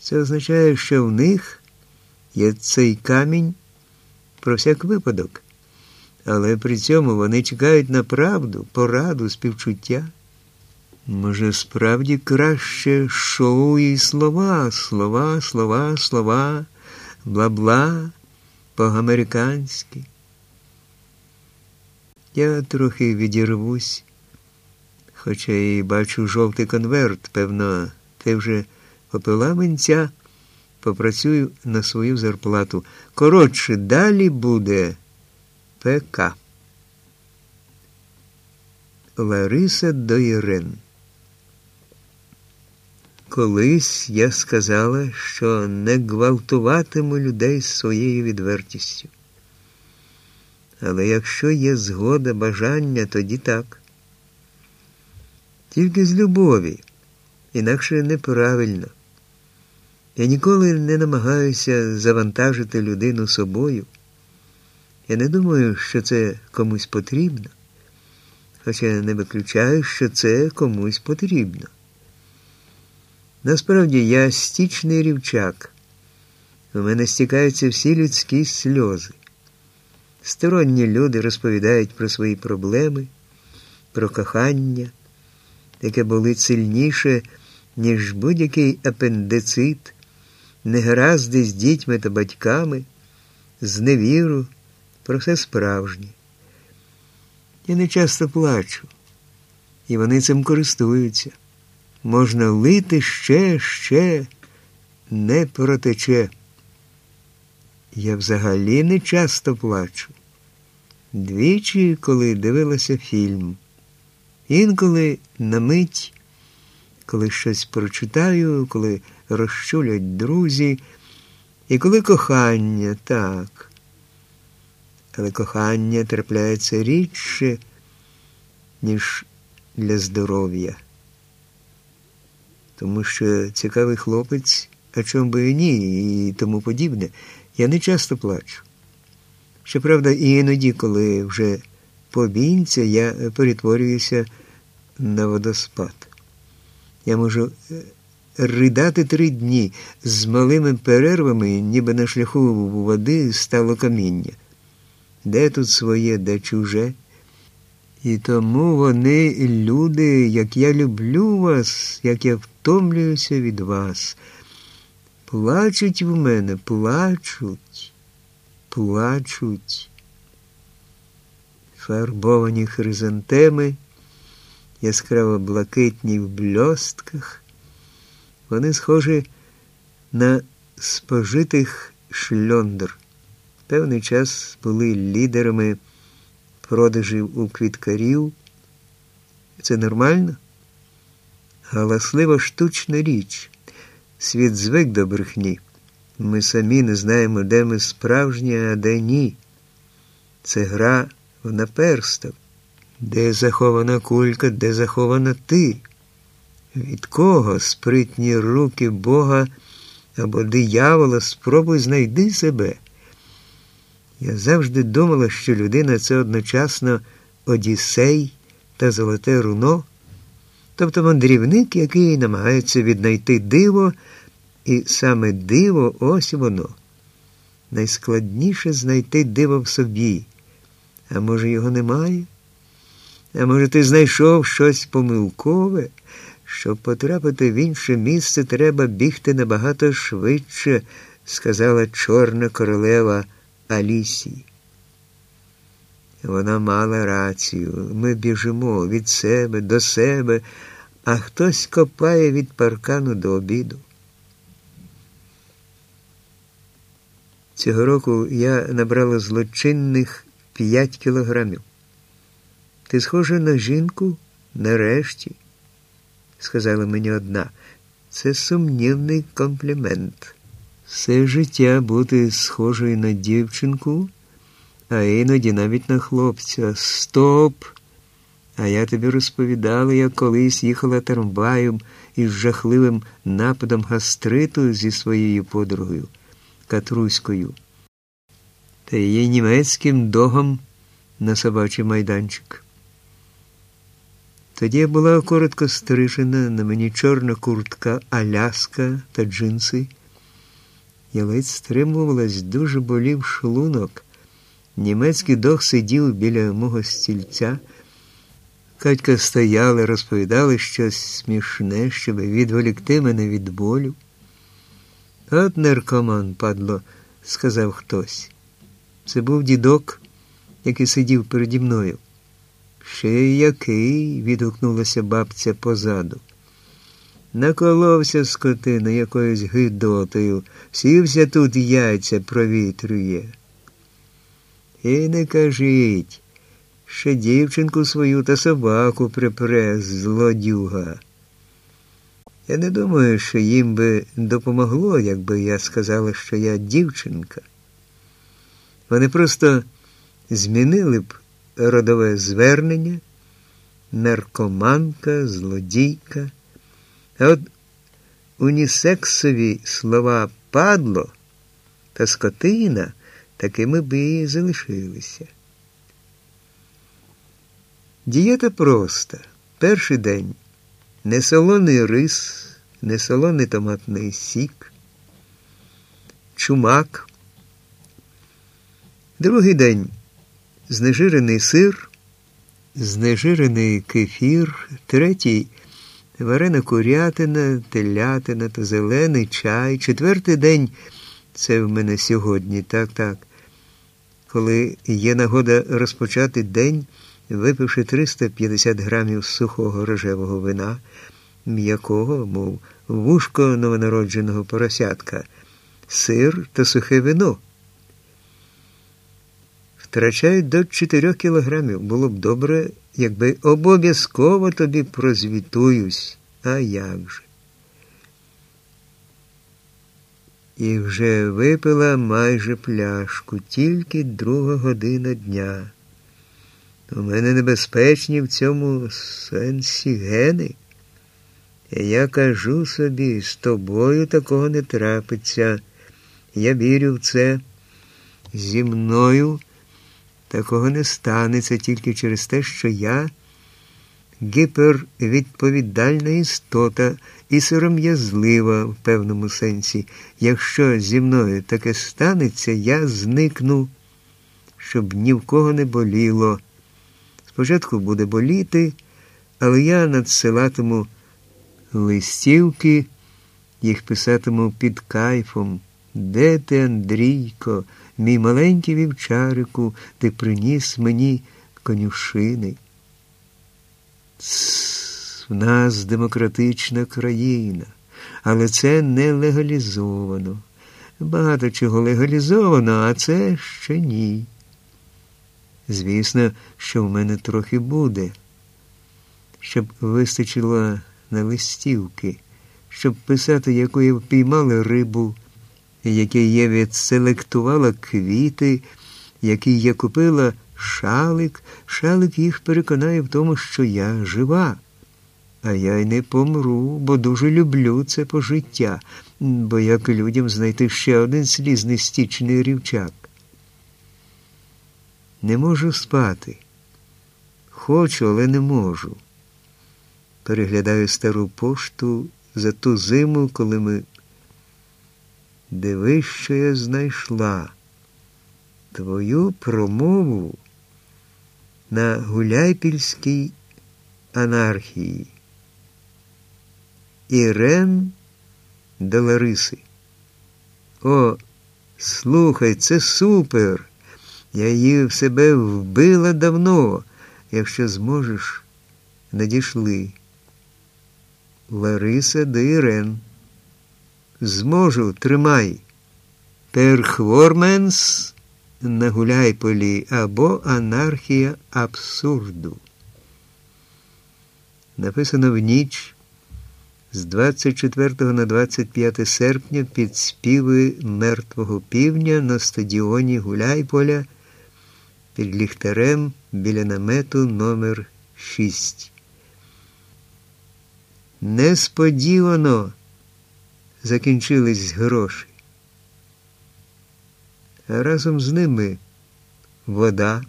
Це означає, що в них є цей камінь про всяк випадок, але при цьому вони чекають на правду, пораду, співчуття. Може, справді краще шоу і слова, слова, слова, слова, бла-бла, по-американськи. Я трохи відірвусь, хоча і бачу жовтий конверт, певно, ти вже попила менця, попрацюю на свою зарплату. Коротше, далі буде ПК. Лариса до Ірен. Колись я сказала, що не гвалтуватиму людей своєю відвертістю. Але якщо є згода, бажання, тоді так. Тільки з любові, інакше неправильно. Я ніколи не намагаюся завантажити людину собою. Я не думаю, що це комусь потрібно, хоча не виключаю, що це комусь потрібно. Насправді я стічний рівчак. У мене стікаються всі людські сльози. Сторонні люди розповідають про свої проблеми, про кохання, яке болить сильніше, ніж будь-який апендицит, негаразди з дітьми та батьками, зневіру, про все справжнє. Я не часто плачу, і вони цим користуються. Можна лити ще, ще, не протече. Я взагалі не часто плачу. Двічі, коли дивилася фільм, інколи на мить, коли щось прочитаю, коли розчулять друзі, і коли кохання, так. Але кохання трапляється рідше, ніж для здоров'я. Тому що цікавий хлопець, а чому би і ні, і тому подібне. Я не часто плачу. Щоправда, і іноді, коли вже побінця, я перетворююся на водоспад. Я можу е, ридати три дні з малими перервами, ніби на шляху води стало каміння. Де тут своє, де чуже? І тому вони, люди, як я люблю вас, як я втомлююся від вас. Плачуть в мене, плачуть, плачуть. Фарбовані хризантеми, яскраво блакитні в бльостках. Вони схожі на спожитих шльондр. Певний час були лідерами продажів у квіткарів. Це нормально? Галаслива штучна річ. Світ звик до брехні. Ми самі не знаємо, де ми справжні, а де ні. Це гра в наперсток. Де захована кулька, де захована ти? Від кого спритні руки Бога або диявола спробуй знайди себе. Я завжди думала, що людина це одночасно Одіссей та Золоте руно, тобто мандрівник, який намагається віднайти диво, і саме диво ось воно. Найскладніше знайти диво в собі. А може, його немає? А може, ти знайшов щось помилкове? Щоб потрапити в інше місце, треба бігти набагато швидше, сказала чорна королева. Алісії. Вона мала рацію. Ми біжимо від себе до себе, а хтось копає від паркану до обіду. Цього року я набрала злочинних п'ять кілограмів. Ти схожа на жінку нарешті, сказала мені одна. Це сумнівний комплімент все життя бути схожою на дівчинку, а іноді навіть на хлопця. Стоп! А я тобі розповідала, як колись їхала трамваєм із жахливим нападом гастриту зі своєю подругою Катруською та її німецьким догом на собачий майданчик. Тоді була коротко стрижена, на мені чорна куртка, аляска та джинси. Я ледь стримувалась, дуже болів шлунок. Німецький дог сидів біля мого стільця. Катька стояла, розповідали щось смішне, щоб відволікти мене від болю. От наркоман, падло, сказав хтось. Це був дідок, який сидів переді мною. Ще який, відгукнулася бабця позаду. Наколовся скотина якоюсь гидотою, сівся тут яйця провітрює. І не кажіть, ще дівчинку свою та собаку припре злодюга. Я не думаю, що їм би допомогло, якби я сказала, що я дівчинка. Вони просто змінили б родове звернення, наркоманка, злодійка. А от унісексові слова падло та скотина такими б і залишилися. Дієта проста. Перший день несолоний рис, несолоний томатний сік, чумак. Другий день знежирений сир, знежирений кефір, третій варена курятина, телятина та зелений чай. Четвертий день це в мене сьогодні, так, так. Коли є нагода розпочати день, випивши 350 грамів сухого рожевого вина, м'якого, мов вушко новонародженого поросятка, сир та сухе вино втрачають до 4 кілограмів. Було б добре, якби обов'язково тобі прозвітуюсь. А як же? І вже випила майже пляшку, тільки друга година дня. У мене небезпечні в цьому сенсі гени. Я кажу собі, з тобою такого не трапиться. Я вірю в це. Зі мною Такого не станеться тільки через те, що я гіпервідповідальна істота і сором'язлива в певному сенсі. Якщо зі мною таке станеться, я зникну, щоб ні в кого не боліло. Спочатку буде боліти, але я надсилатиму листівки, їх писатиму під кайфом. Де ти, Андрійко? Мій маленький вівчарику, ти приніс мені конюшини. В нас демократична країна, але це не легалізовано. Багато чого легалізовано, а це ще ні. Звісно, що в мене трохи буде, щоб вистачило на листівки, щоб писати, яку я впіймали рибу який я відселектувала квіти, який я купила шалик, шалик їх переконає в тому, що я жива. А я й не помру, бо дуже люблю це пожиття, бо як людям знайти ще один слізний стічний рівчак. Не можу спати. Хочу, але не можу. Переглядаю стару пошту за ту зиму, коли ми Дивись, що я знайшла твою промову на гуляйпільській анархії. Ірен до Лариси. О, слухай, це супер. Я її в себе вбила давно. Якщо зможеш, надійшли. Лариса до Ірен. Зможу, тримай. Перхворменс на Гуляйполі або Анархія абсурду. Написано в ніч з 24 на 25 серпня під співи мертвого півня на стадіоні Гуляйполя під ліхтарем біля намету номер 6 Несподівано закінчились гроші. А разом з ними вода,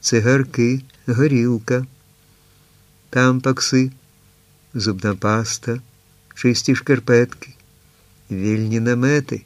цигарки, горілка. тампакси, зубна паста, чисті шкарпетки, вільні намети.